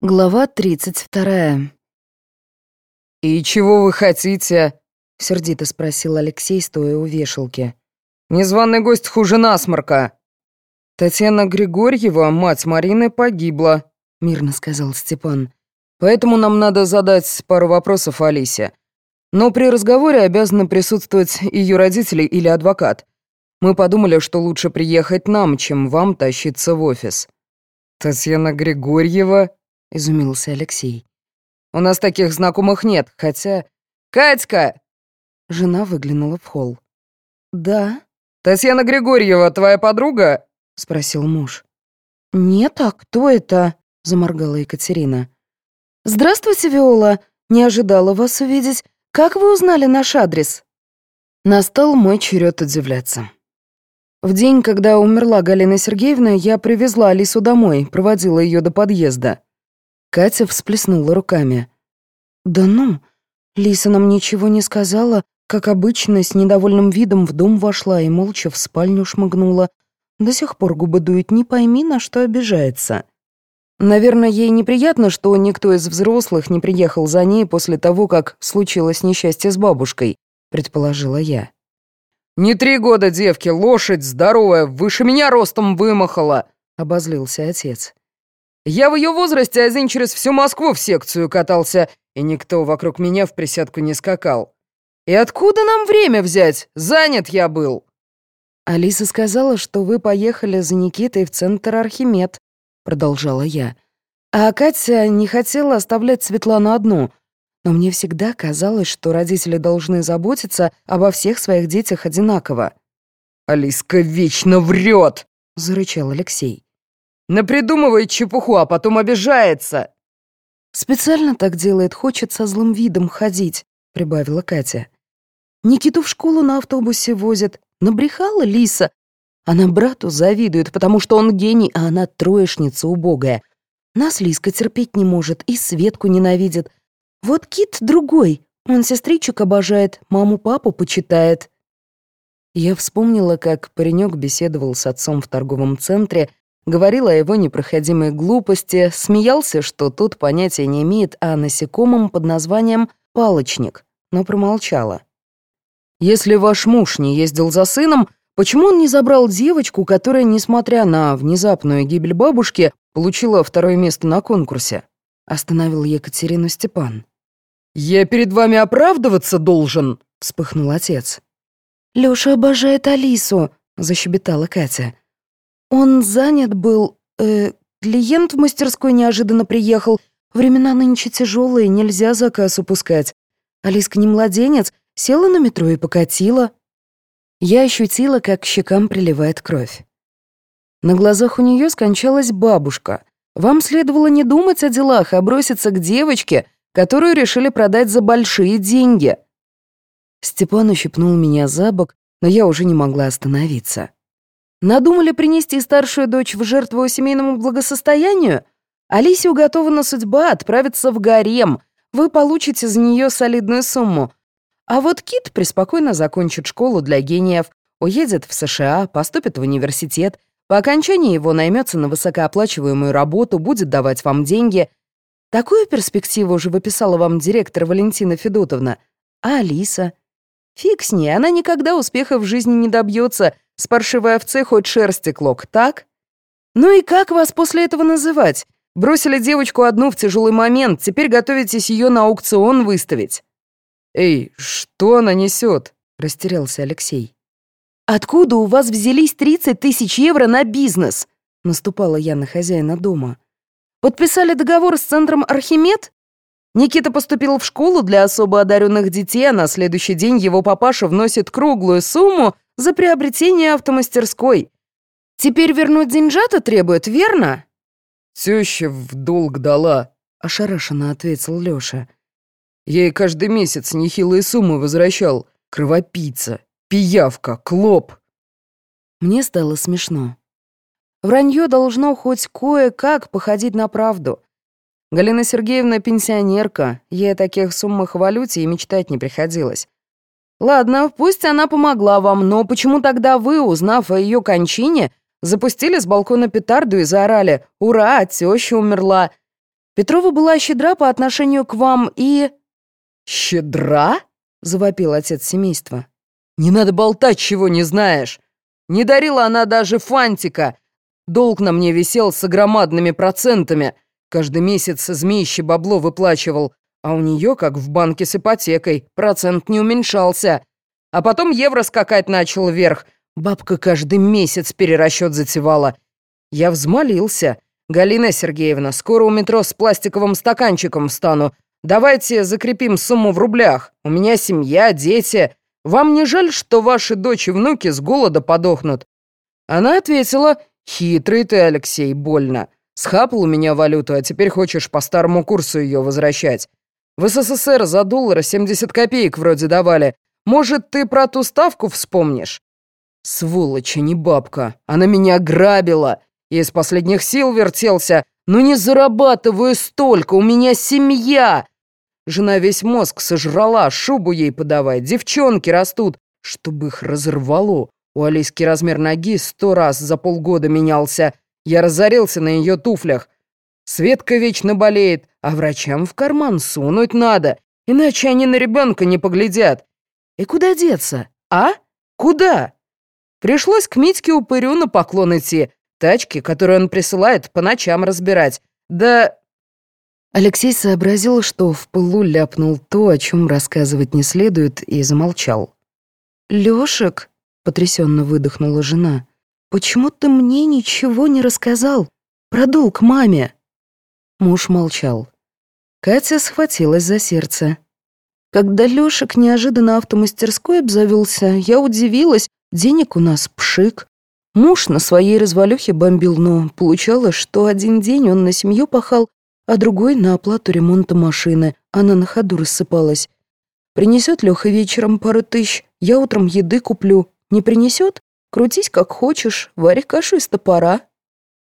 Глава 32. «И чего вы хотите?» — сердито спросил Алексей, стоя у вешалки. «Незваный гость хуже насморка». «Татьяна Григорьева, мать Марины, погибла», — мирно сказал Степан. «Поэтому нам надо задать пару вопросов Алисе. Но при разговоре обязаны присутствовать ее родители или адвокат. Мы подумали, что лучше приехать нам, чем вам тащиться в офис». «Татьяна Григорьева?» — изумился Алексей. «У нас таких знакомых нет, хотя...» «Катька!» Жена выглянула в холл. «Да». «Татьяна Григорьева, твоя подруга?» — спросил муж. «Нет, а кто это?» — заморгала Екатерина. «Здравствуйте, Виола. Не ожидала вас увидеть. Как вы узнали наш адрес?» Настал мой черед удивляться. В день, когда умерла Галина Сергеевна, я привезла Алису домой, проводила ее до подъезда. Катя всплеснула руками. «Да ну, Лиса нам ничего не сказала, как обычно, с недовольным видом в дом вошла и молча в спальню шмыгнула. До сих пор губы дует, не пойми, на что обижается». Наверное, ей неприятно, что никто из взрослых не приехал за ней после того, как случилось несчастье с бабушкой, предположила я. «Не три года девки, лошадь здоровая, выше меня ростом вымахала», — обозлился отец. Я в ее возрасте один через всю Москву в секцию катался, и никто вокруг меня в присядку не скакал. И откуда нам время взять? Занят я был. Алиса сказала, что вы поехали за Никитой в центр Архимед, продолжала я. А Катя не хотела оставлять Светлану одну. Но мне всегда казалось, что родители должны заботиться обо всех своих детях одинаково. «Алиска вечно врет!» — зарычал Алексей. Напридумывает чепуху, а потом обижается. Специально так делает, хочет со злым видом ходить, прибавила Катя. Никиту в школу на автобусе возят. Набрехала Лиса. Она брату завидует, потому что он гений, а она троечница убогая. Нас Лиска терпеть не может и Светку ненавидит. Вот Кит другой. Он сестричек обожает, маму-папу почитает. Я вспомнила, как паренек беседовал с отцом в торговом центре говорил о его непроходимой глупости, смеялся, что тот понятия не имеет о насекомом под названием «палочник», но промолчала. «Если ваш муж не ездил за сыном, почему он не забрал девочку, которая, несмотря на внезапную гибель бабушки, получила второе место на конкурсе?» — остановил Екатерину Степан. «Я перед вами оправдываться должен!» — вспыхнул отец. «Лёша обожает Алису», — защебетала Катя. Он занят был, э, клиент в мастерской неожиданно приехал. Времена нынче тяжелые, нельзя заказ упускать. Алиска не младенец, села на метро и покатила. Я ощутила, как к щекам приливает кровь. На глазах у нее скончалась бабушка. Вам следовало не думать о делах, а броситься к девочке, которую решили продать за большие деньги. Степан ущипнул меня за бок, но я уже не могла остановиться. Надумали принести старшую дочь в жертву семейному благосостоянию? Алисе уготована судьба отправиться в гарем. Вы получите за нее солидную сумму. А вот Кит преспокойно закончит школу для гениев, уедет в США, поступит в университет, по окончании его наймется на высокооплачиваемую работу, будет давать вам деньги. Такую перспективу уже выписала вам директор Валентина Федотовна. А Алиса? Фиг с ней, она никогда успеха в жизни не добьется — с паршивой овцы хоть шерсти клок, так? Ну и как вас после этого называть? Бросили девочку одну в тяжелый момент, теперь готовитесь ее на аукцион выставить. «Эй, что она несет? растерялся Алексей. «Откуда у вас взялись 30 тысяч евро на бизнес?» — наступала я на хозяина дома. «Подписали договор с центром «Архимед»?» Никита поступил в школу для особо одаренных детей, а на следующий день его папаша вносит круглую сумму за приобретение автомастерской. Теперь вернуть деньжата требует, верно?» «Теща в долг дала», — ошарашенно ответил Лёша. «Я ей каждый месяц нехилые суммы возвращал. Кровопийца, пиявка, клоп». Мне стало смешно. Вранье должно хоть кое-как походить на правду. Галина Сергеевна пенсионерка, ей о таких суммах в валюте и мечтать не приходилось. Ладно, пусть она помогла вам, но почему тогда вы, узнав о ее кончине, запустили с балкона петарду и заорали «Ура, теща умерла»? Петрова была щедра по отношению к вам и...» «Щедра?» — завопил отец семейства. «Не надо болтать, чего не знаешь. Не дарила она даже фантика. Долг на мне висел с огромадными процентами. Каждый месяц змеище бабло выплачивал, а у нее, как в банке с ипотекой, процент не уменьшался. А потом евро скакать начал вверх. Бабка каждый месяц перерасчет затевала. Я взмолился. «Галина Сергеевна, скоро у метро с пластиковым стаканчиком встану. Давайте закрепим сумму в рублях. У меня семья, дети. Вам не жаль, что ваши дочь и внуки с голода подохнут?» Она ответила, «Хитрый ты, Алексей, больно. Схапал у меня валюту, а теперь хочешь по старому курсу ее возвращать. В СССР за доллар 70 копеек вроде давали. Может, ты про ту ставку вспомнишь?» «Сволочь, а не бабка. Она меня грабила. Я из последних сил вертелся. Ну не зарабатываю столько, у меня семья. Жена весь мозг сожрала, шубу ей подавай, девчонки растут, чтобы их разорвало. У Алиски размер ноги сто раз за полгода менялся. Я разорился на ее туфлях. Светка вечно болеет, а врачам в карман сунуть надо, иначе они на ребенка не поглядят. И куда деться, а? Куда? Пришлось к Митьке Упырю на поклон идти, тачки, которые он присылает, по ночам разбирать. Да Алексей сообразил, что в пылу ляпнул то, о чем рассказывать не следует, и замолчал. «Лёшек», — потрясенно выдохнула жена, — «почему ты мне ничего не рассказал? Про долг маме?» Муж молчал. Катя схватилась за сердце. Когда Лёшек неожиданно автомастерской обзавелся, я удивилась, денег у нас пшик. Муж на своей развалюхе бомбил, но получалось, что один день он на семью пахал, а другой на оплату ремонта машины. Она на ходу рассыпалась. Принесет Леха вечером пару тысяч, я утром еды куплю. Не принесет? Крутись как хочешь, вари кашу из топора.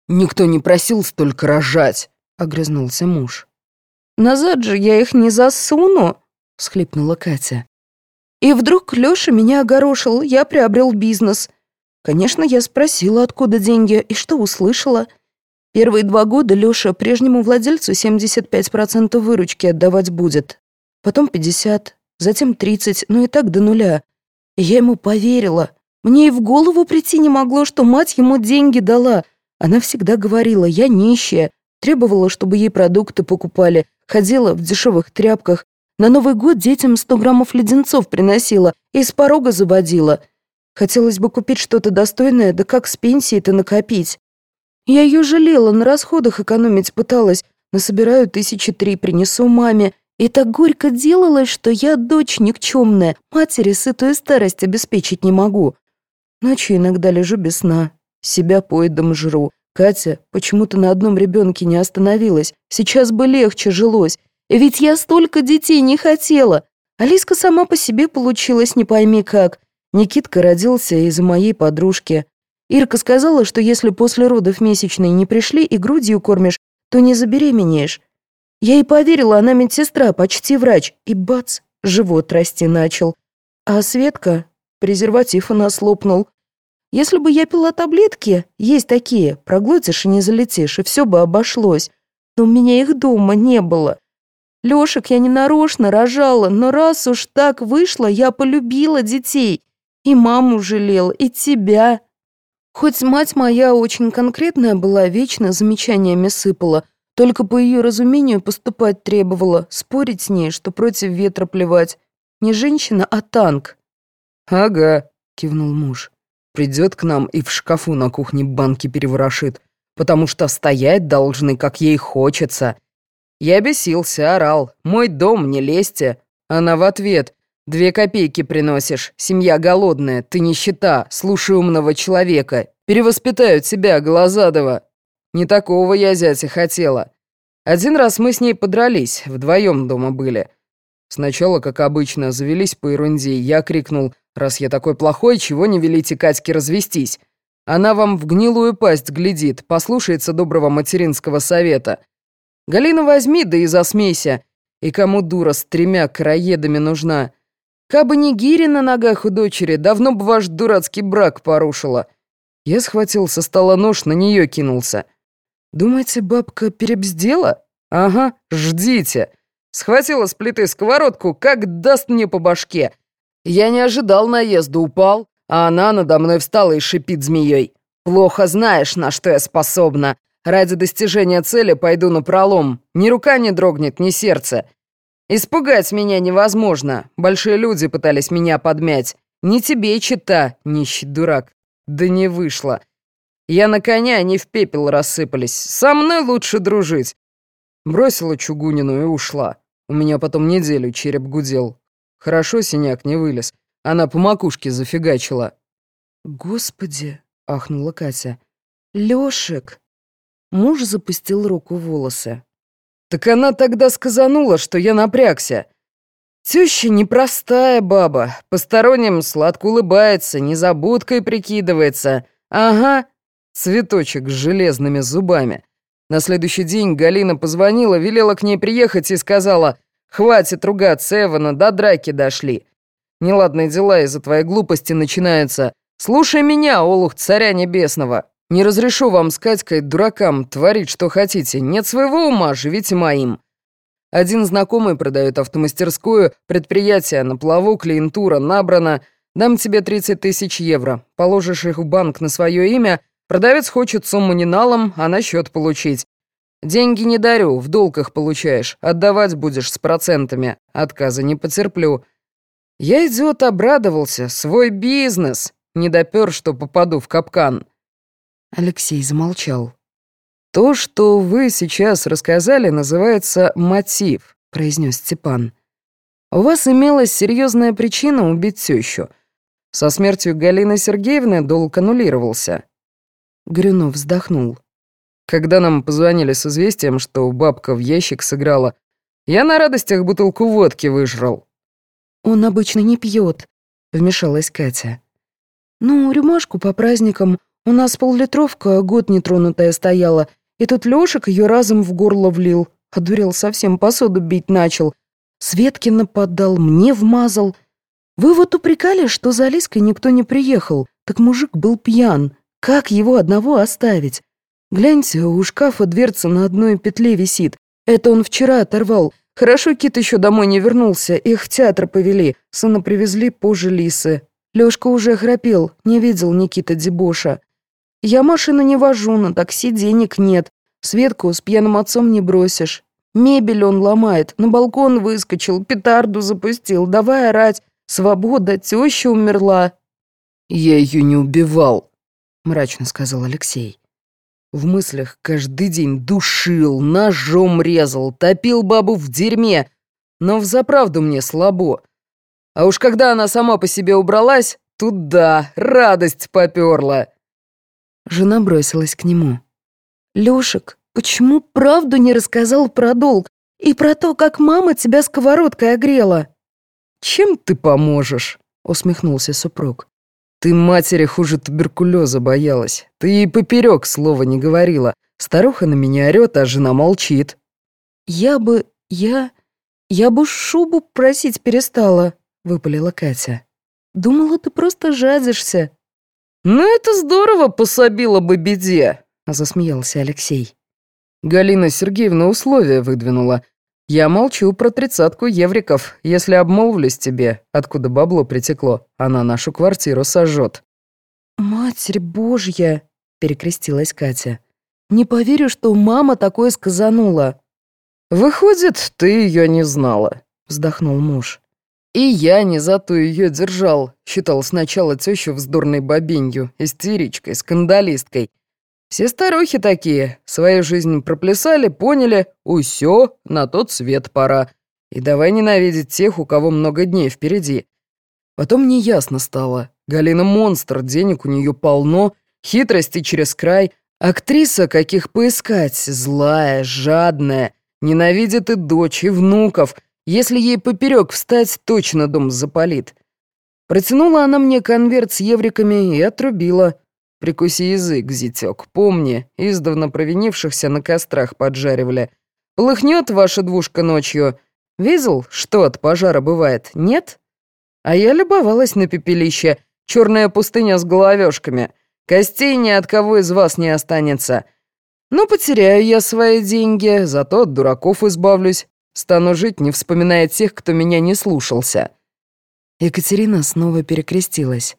«Никто не просил столько рожать», — огрызнулся муж. «Назад же я их не засуну», — всхлипнула Катя. И вдруг Лёша меня огорошил, я приобрел бизнес. Конечно, я спросила, откуда деньги, и что услышала — Первые два года Лёша прежнему владельцу 75% выручки отдавать будет. Потом 50, затем 30, ну и так до нуля. И я ему поверила. Мне и в голову прийти не могло, что мать ему деньги дала. Она всегда говорила, я нищая. Требовала, чтобы ей продукты покупали. Ходила в дешевых тряпках. На Новый год детям 100 граммов леденцов приносила и с порога заводила. Хотелось бы купить что-то достойное, да как с пенсии-то накопить. Я ее жалела, на расходах экономить пыталась. Насобираю тысячи три, принесу маме. И так горько делалось, что я дочь никчемная, матери сытую старость обеспечить не могу. Ночью иногда лежу без сна, себя поедом жру. Катя почему-то на одном ребенке не остановилась. Сейчас бы легче жилось. Ведь я столько детей не хотела. Алиска сама по себе получилась, не пойми как. Никитка родился из-за моей подружки. Ирка сказала, что если после родов месячные не пришли и грудью кормишь, то не забеременеешь. Я и поверила, она медсестра, почти врач. И бац, живот расти начал. А Светка, презерватив у нас лопнул. Если бы я пила таблетки, есть такие, проглотишь и не залетишь, и все бы обошлось. Но у меня их дома не было. Лешек я не нарочно рожала, но раз уж так вышло, я полюбила детей. И маму жалела, и тебя. Хоть мать моя очень конкретная была, вечно замечаниями сыпала, только по ее разумению поступать требовала, спорить с ней, что против ветра плевать. Не женщина, а танк. «Ага», — кивнул муж. «Придет к нам и в шкафу на кухне банки переворошит, потому что стоять должны, как ей хочется». Я бесился, орал. «Мой дом, не лезьте». Она в ответ. Две копейки приносишь, семья голодная, ты нищета, слушай умного человека, перевоспитают тебя, Глазадова. Не такого я зятя хотела. Один раз мы с ней подрались, вдвоем дома были. Сначала, как обычно, завелись по ерунде, я крикнул, раз я такой плохой, чего не велите Катьке развестись? Она вам в гнилую пасть глядит, послушается доброго материнского совета. Галина возьми, да и засмейся. И кому дура с тремя караедами нужна? Кабы не гири на ногах у дочери, давно бы ваш дурацкий брак порушила. Я схватил со стола нож, на нее кинулся. Думаете, бабка перебздела? Ага, ждите. Схватила с плиты сковородку, как даст мне по башке. Я не ожидал наезда, упал, а она надо мной встала и шипит змеей. Плохо знаешь, на что я способна. Ради достижения цели пойду на пролом. Ни рука не дрогнет, ни сердце. Испугать меня невозможно. Большие люди пытались меня подмять. Не тебе чита, нищий дурак. Да не вышло. Я на коня, они в пепел рассыпались. Со мной лучше дружить. Бросила Чугунину и ушла. У меня потом неделю череп гудел. Хорошо синяк не вылез. Она по макушке зафигачила. «Господи!» — ахнула Катя. «Лёшек!» Муж запустил руку в волосы. Так она тогда сказанула, что я напрягся. Теща непростая баба, посторонним сладко улыбается, незабудкой прикидывается. Ага, цветочек с железными зубами. На следующий день Галина позвонила, велела к ней приехать и сказала, «Хватит ругаться, Эвана, до драки дошли. Неладные дела из-за твоей глупости начинаются. Слушай меня, олух царя небесного. Не разрешу вам с Катькой, дуракам, творить, что хотите. Нет своего ума, живите моим. Один знакомый продает автомастерскую, предприятие на плаву, клиентура набрана. Дам тебе 30 тысяч евро. Положишь их в банк на свое имя. Продавец хочет сумму не налом, а на счет получить. Деньги не дарю, в долг их получаешь. Отдавать будешь с процентами. Отказа не потерплю. Я, идиот, обрадовался. Свой бизнес. Не допер, что попаду в капкан. Алексей замолчал. «То, что вы сейчас рассказали, называется мотив», — произнес Степан. «У вас имелась серьезная причина убить тещу. Со смертью Галины Сергеевны долг аннулировался». Грюнов вздохнул. «Когда нам позвонили с известием, что бабка в ящик сыграла, я на радостях бутылку водки выжрал». «Он обычно не пьет», — вмешалась Катя. «Ну, рюмашку по праздникам у нас поллитровка год нетронутая стояла, и тут Лёшек её разом в горло влил. Одурел совсем, посуду бить начал. Светке нападал, мне вмазал. Вы вот упрекали, что за Алиской никто не приехал. Так мужик был пьян. Как его одного оставить? Гляньте, у шкафа дверца на одной петле висит. Это он вчера оторвал. Хорошо, Кит еще домой не вернулся, их в театр повели. Сына привезли позже Лисы. Лёшка уже храпел, не видел Никита дебоша. Я машину не вожу, на такси денег нет. Светку с пьяным отцом не бросишь. Мебель он ломает, на балкон выскочил, петарду запустил, давай орать. Свобода, теща умерла. Я ее не убивал, мрачно сказал Алексей. В мыслях каждый день душил, ножом резал, топил бабу в дерьме. Но взаправду мне слабо. А уж когда она сама по себе убралась, тут да, радость поперла. Жена бросилась к нему. «Лёшек, почему правду не рассказал про долг и про то, как мама тебя сковородкой огрела?» «Чем ты поможешь?» — усмехнулся супруг. «Ты матери хуже туберкулеза боялась. Ты ей поперек слова не говорила. Старуха на меня орёт, а жена молчит». «Я бы... я... я бы шубу просить перестала», — выпалила Катя. «Думала, ты просто жадишься». «Ну это здорово пособило бы беде», — засмеялся Алексей. Галина Сергеевна условия выдвинула. Я молчу про тридцатку евриков. Если обмолвлюсь тебе, откуда бабло притекло, она нашу квартиру сожжет. «Матерь Божья!» — перекрестилась Катя. «Не поверю, что мама такое сказанула». «Выходит, ты ее не знала», — вздохнул муж. И я не зато ее держал. Считал сначала тещу вздорной бабенью, истеричкой, скандалисткой. Все старухи такие, свою жизнь проплясали, поняли, усё, на тот свет пора. И давай ненавидеть тех, у кого много дней впереди. Потом мне ясно стало. Галина монстр, денег у нее полно, хитрости через край. Актриса, каких поискать, злая, жадная, ненавидит и дочь, и внуков — если ей поперек встать, точно дом запалит. Протянула она мне конверт с евриками и отрубила. Прикуси язык, зятёк, помни, издавна провинившихся на кострах поджаривали. Полыхнет ваша двушка ночью. Видел, что от пожара бывает, нет? А я любовалась на пепелище. Черная пустыня с головешками. Костей ни от кого из вас не останется. Ну, потеряю я свои деньги, зато от дураков избавлюсь. Стану жить, не вспоминая тех, кто меня не слушался». Екатерина снова перекрестилась.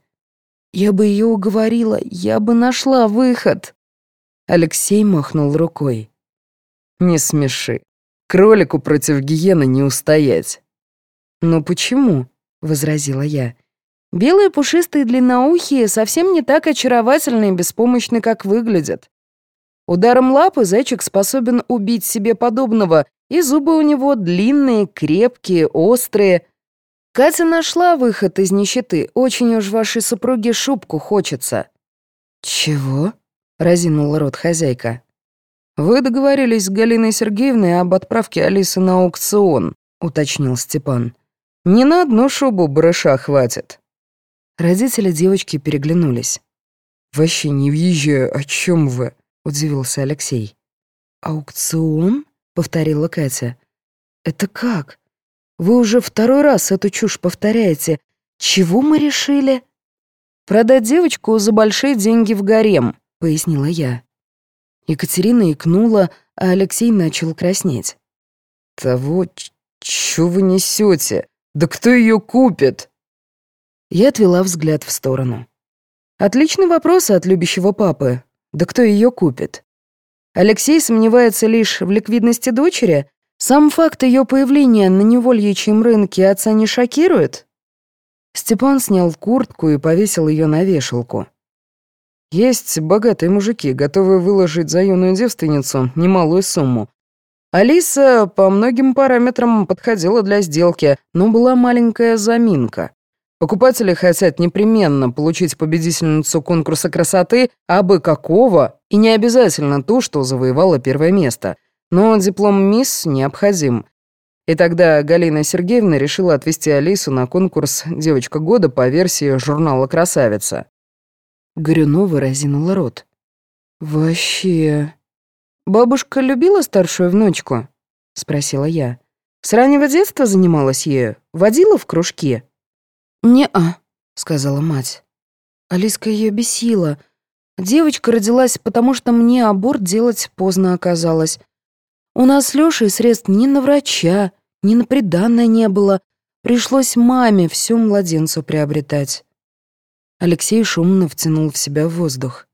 «Я бы ее уговорила, я бы нашла выход». Алексей махнул рукой. «Не смеши. Кролику против гиены не устоять». «Ну почему?» — возразила я. «Белые пушистые длинноухие совсем не так очаровательны и беспомощны, как выглядят. Ударом лапы зайчик способен убить себе подобного, и зубы у него длинные, крепкие, острые. Катя нашла выход из нищеты, очень уж вашей супруге шубку хочется». «Чего?» — разинула рот хозяйка. «Вы договорились с Галиной Сергеевной об отправке Алисы на аукцион», — уточнил Степан. «Не на одну шубу барыша хватит». Родители девочки переглянулись. «Вообще не въезжаю, о чем вы?» — удивился Алексей. «Аукцион?» — повторила Катя. «Это как? Вы уже второй раз эту чушь повторяете. Чего мы решили?» «Продать девочку за большие деньги в гарем», — пояснила я. Екатерина икнула, а Алексей начал краснеть. «Того, что вы несете? Да кто ее купит?» Я отвела взгляд в сторону. Отличный вопрос от любящего папы. Да кто ее купит? Алексей сомневается лишь в ликвидности дочери? Сам факт ее появления на невольячьем рынке отца не шокирует? Степан снял куртку и повесил ее на вешалку. Есть богатые мужики, готовые выложить за юную девственницу немалую сумму. Алиса по многим параметрам подходила для сделки, но была маленькая заминка. Покупатели хотят непременно получить победительницу конкурса красоты, а бы какого, и не обязательно ту, что завоевала первое место. Но диплом «Мисс» необходим. И тогда Галина Сергеевна решила отвести Алису на конкурс «Девочка года» по версии журнала «Красавица». Горюнова разинула рот. «Вообще...» «Бабушка любила старшую внучку?» — спросила я. «С раннего детства занималась ею? Водила в кружки?» «Не-а», — сказала мать. Алиска ее бесила. Девочка родилась, потому что мне аборт делать поздно оказалось. У нас с Лёшей средств ни на врача, ни на приданное не было. Пришлось маме всю младенцу приобретать. Алексей шумно втянул в себя воздух.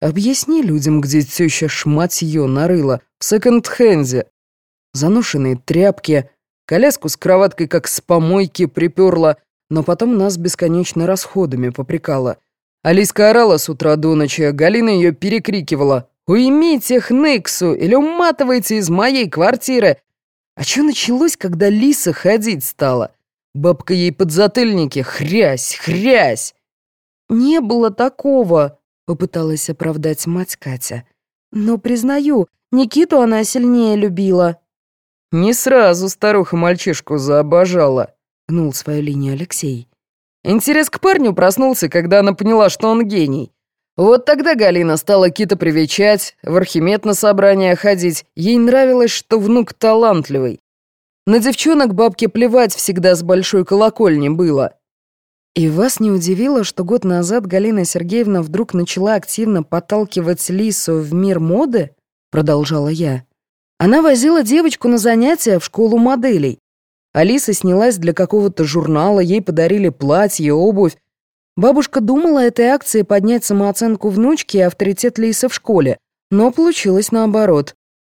«Объясни людям, где теща шматьё нарыла, в секонд-хенде. Заношенные тряпки, коляску с кроваткой как с помойки приперла, но потом нас бесконечно расходами попрекала. Алиска орала с утра до ночи, Галина ее перекрикивала. «Уймите хныксу или уматывайте из моей квартиры!» А что началось, когда Лиса ходить стала? Бабка ей подзатыльники «Хрясь! Хрясь!» «Не было такого!» — попыталась оправдать мать Катя. «Но, признаю, Никиту она сильнее любила». «Не сразу старуха мальчишку заобожала», гнул свою линию Алексей. Интерес к парню проснулся, когда она поняла, что он гений. Вот тогда Галина стала Кита привечать, в Архимед на собрания ходить. Ей нравилось, что внук талантливый. На девчонок бабке плевать всегда с большой колокольни было. И вас не удивило, что год назад Галина Сергеевна вдруг начала активно подталкивать Лису в мир моды? Продолжала я. Она возила девочку на занятия в школу моделей. Алиса снялась для какого-то журнала, ей подарили платье, обувь. Бабушка думала этой акцией поднять самооценку внучки и авторитет Лисы в школе, но получилось наоборот.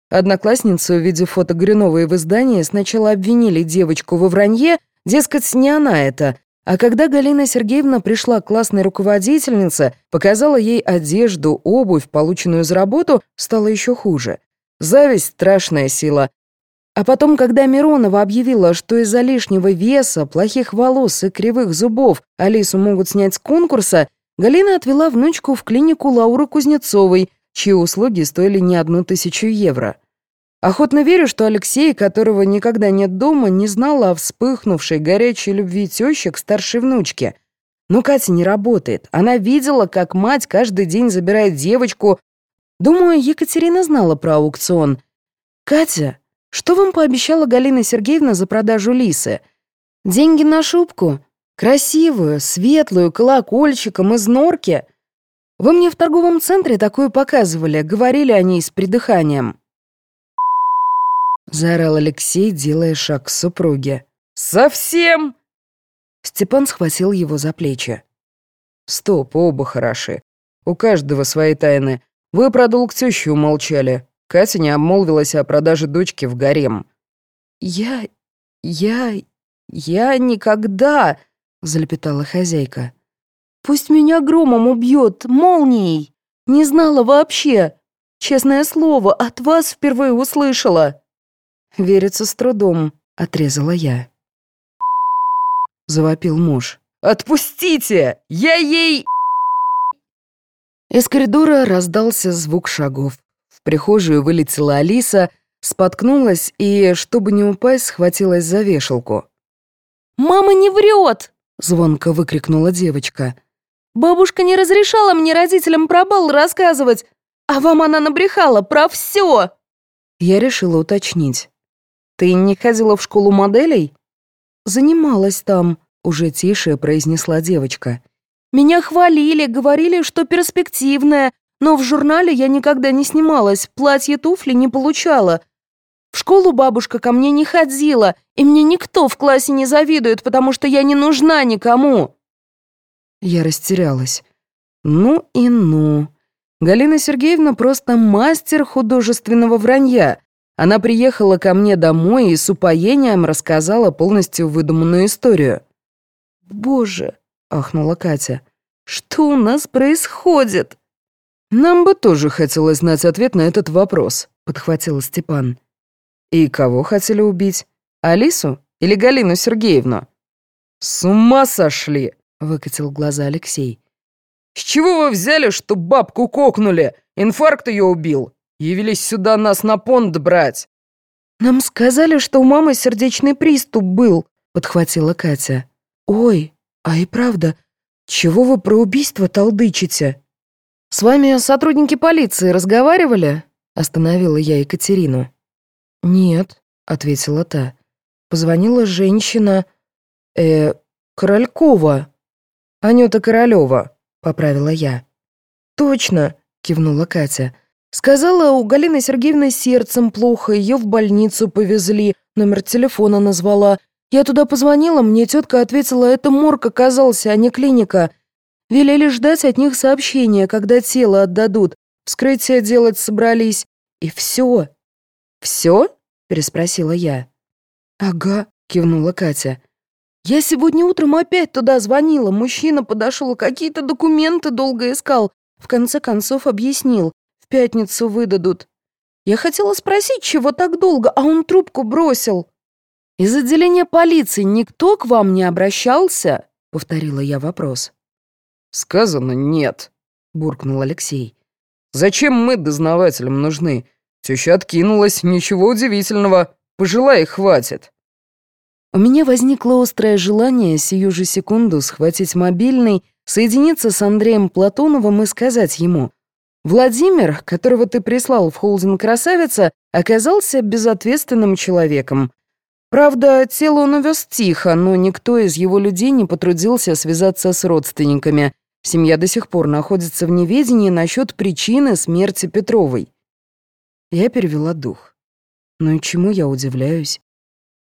Одноклассницы, увидев фото Грюновой в издании, сначала обвинили девочку во вранье, дескать, не она это, а когда Галина Сергеевна пришла к классной руководительнице, показала ей одежду, обувь, полученную за работу, стало еще хуже. Зависть — страшная сила, а потом, когда Миронова объявила, что из-за лишнего веса, плохих волос и кривых зубов Алису могут снять с конкурса, Галина отвела внучку в клинику Лауры Кузнецовой, чьи услуги стоили не одну тысячу евро. Охотно верю, что Алексей, которого никогда нет дома, не знал о вспыхнувшей горячей любви тещи к старшей внучке. Но Катя не работает. Она видела, как мать каждый день забирает девочку. Думаю, Екатерина знала про аукцион. Катя, что вам пообещала Галина Сергеевна за продажу лисы? Деньги на шубку? Красивую, светлую, колокольчиком из норки? Вы мне в торговом центре такое показывали, говорили о ней с придыханием. Заорал Алексей, делая шаг к супруге. «Совсем?» Степан схватил его за плечи. «Стоп, оба хороши. У каждого свои тайны. Вы про долг тещи умолчали. Катя не обмолвилась о продаже дочки в гарем». «Я... я... я никогда...» — залепетала хозяйка. «Пусть меня громом убьет, молнией. Не знала вообще. Честное слово, от вас впервые услышала». «Верится с трудом», — отрезала я. Завопил муж. «Отпустите! Я ей...» Из коридора раздался звук шагов. В прихожую вылетела Алиса, споткнулась и, чтобы не упасть, схватилась за вешалку. «Мама не врет!» — звонко выкрикнула девочка. «Бабушка не разрешала мне родителям про бал рассказывать, а вам она набрехала про все!» Я решила уточнить. «Ты не ходила в школу моделей?» «Занималась там», — уже тише произнесла девочка. «Меня хвалили, говорили, что перспективная, но в журнале я никогда не снималась, платье-туфли не получала. В школу бабушка ко мне не ходила, и мне никто в классе не завидует, потому что я не нужна никому». Я растерялась. Ну и ну. Галина Сергеевна просто мастер художественного вранья. Она приехала ко мне домой и с упоением рассказала полностью выдуманную историю. «Боже!» — ахнула Катя. «Что у нас происходит?» «Нам бы тоже хотелось знать ответ на этот вопрос», — подхватил Степан. «И кого хотели убить? Алису или Галину Сергеевну?» «С ума сошли!» — выкатил глаза Алексей. «С чего вы взяли, что бабку кокнули? Инфаркт ее убил. Явились сюда нас на понт брать». «Нам сказали, что у мамы сердечный приступ был», — подхватила Катя. «Ой, а и правда, чего вы про убийство толдычите?» «С вами сотрудники полиции разговаривали?» — остановила я Екатерину. «Нет», — ответила та. Позвонила женщина... э Королькова. «Анюта Королева», — поправила я. «Точно», — кивнула Катя. Сказала, у Галины Сергеевны сердцем плохо, ее в больницу повезли, номер телефона назвала. Я туда позвонила, мне тетка ответила, это морг оказался, а не клиника. Велели ждать от них сообщения, когда тело отдадут. Вскрытие делать собрались. И все. «Все?» — переспросила я. «Ага», — кивнула Катя. «Я сегодня утром опять туда звонила. Мужчина подошел, какие-то документы долго искал. В конце концов объяснил пятницу выдадут. Я хотела спросить, чего так долго, а он трубку бросил. Из отделения полиции никто к вам не обращался? Повторила я вопрос. Сказано нет, буркнул Алексей. Зачем мы дознавателям нужны? Теща откинулась, ничего удивительного. Пожелай, хватит. У меня возникло острое желание сию же секунду схватить мобильный, соединиться с Андреем Платоновым и сказать ему Владимир, которого ты прислал в холдинг «Красавица», оказался безответственным человеком. Правда, тело он увез тихо, но никто из его людей не потрудился связаться с родственниками. Семья до сих пор находится в неведении насчет причины смерти Петровой. Я перевела дух. Ну и чему я удивляюсь?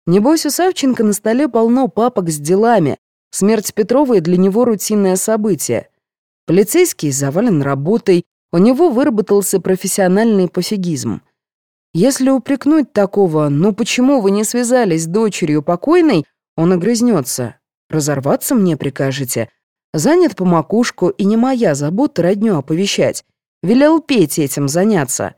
Небось, у Савченко на столе полно папок с делами. Смерть Петровой для него рутинное событие. Полицейский завален работой, у него выработался профессиональный пофигизм. Если упрекнуть такого, ну почему вы не связались с дочерью покойной, он огрызнется. Разорваться мне прикажете? Занят по макушку, и не моя забота родню оповещать. Велел Пете этим заняться.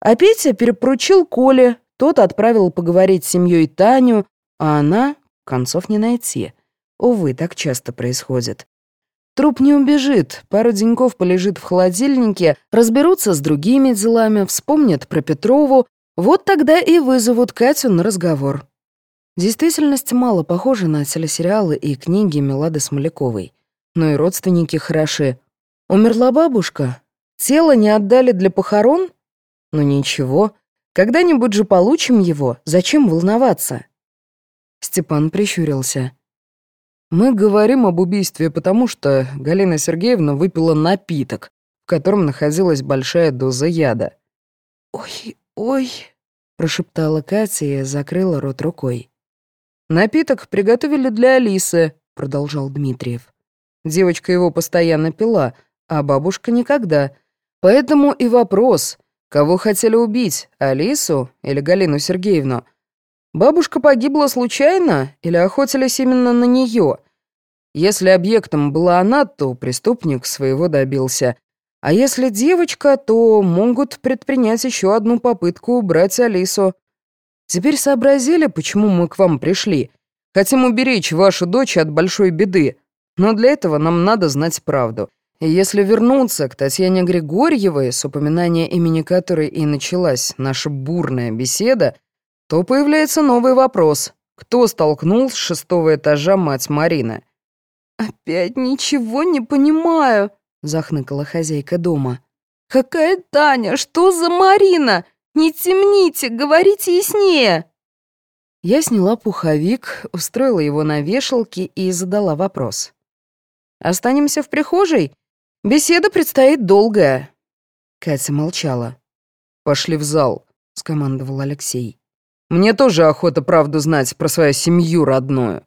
А Петя перепоручил Коле, тот отправил поговорить с семьей Таню, а она концов не найти. Увы, так часто происходит. Труп не убежит, пару деньков полежит в холодильнике, разберутся с другими делами, вспомнят про Петрову, вот тогда и вызовут Катю на разговор. Действительность мало похожа на телесериалы и книги Мелады Смоляковой. Но и родственники хороши. Умерла бабушка. Тело не отдали для похорон? Ну ничего, когда-нибудь же получим его, зачем волноваться? Степан прищурился. Мы говорим об убийстве, потому что Галина Сергеевна выпила напиток, в котором находилась большая доза яда. «Ой, ой», — прошептала Катя и закрыла рот рукой. «Напиток приготовили для Алисы», — продолжал Дмитриев. Девочка его постоянно пила, а бабушка никогда. Поэтому и вопрос, кого хотели убить, Алису или Галину Сергеевну? Бабушка погибла случайно или охотились именно на нее? Если объектом была она, то преступник своего добился. А если девочка, то могут предпринять еще одну попытку убрать Алису. Теперь сообразили, почему мы к вам пришли. Хотим уберечь вашу дочь от большой беды. Но для этого нам надо знать правду. И если вернуться к Татьяне Григорьевой, с упоминания имени которой и началась наша бурная беседа, то появляется новый вопрос. Кто столкнул с шестого этажа мать Марины? «Опять ничего не понимаю», — захныкала хозяйка дома. «Какая Таня? Что за Марина? Не темните, говорите яснее!» Я сняла пуховик, устроила его на вешалке и задала вопрос. «Останемся в прихожей? Беседа предстоит долгая». Катя молчала. «Пошли в зал», — скомандовал Алексей. «Мне тоже охота правду знать про свою семью родную».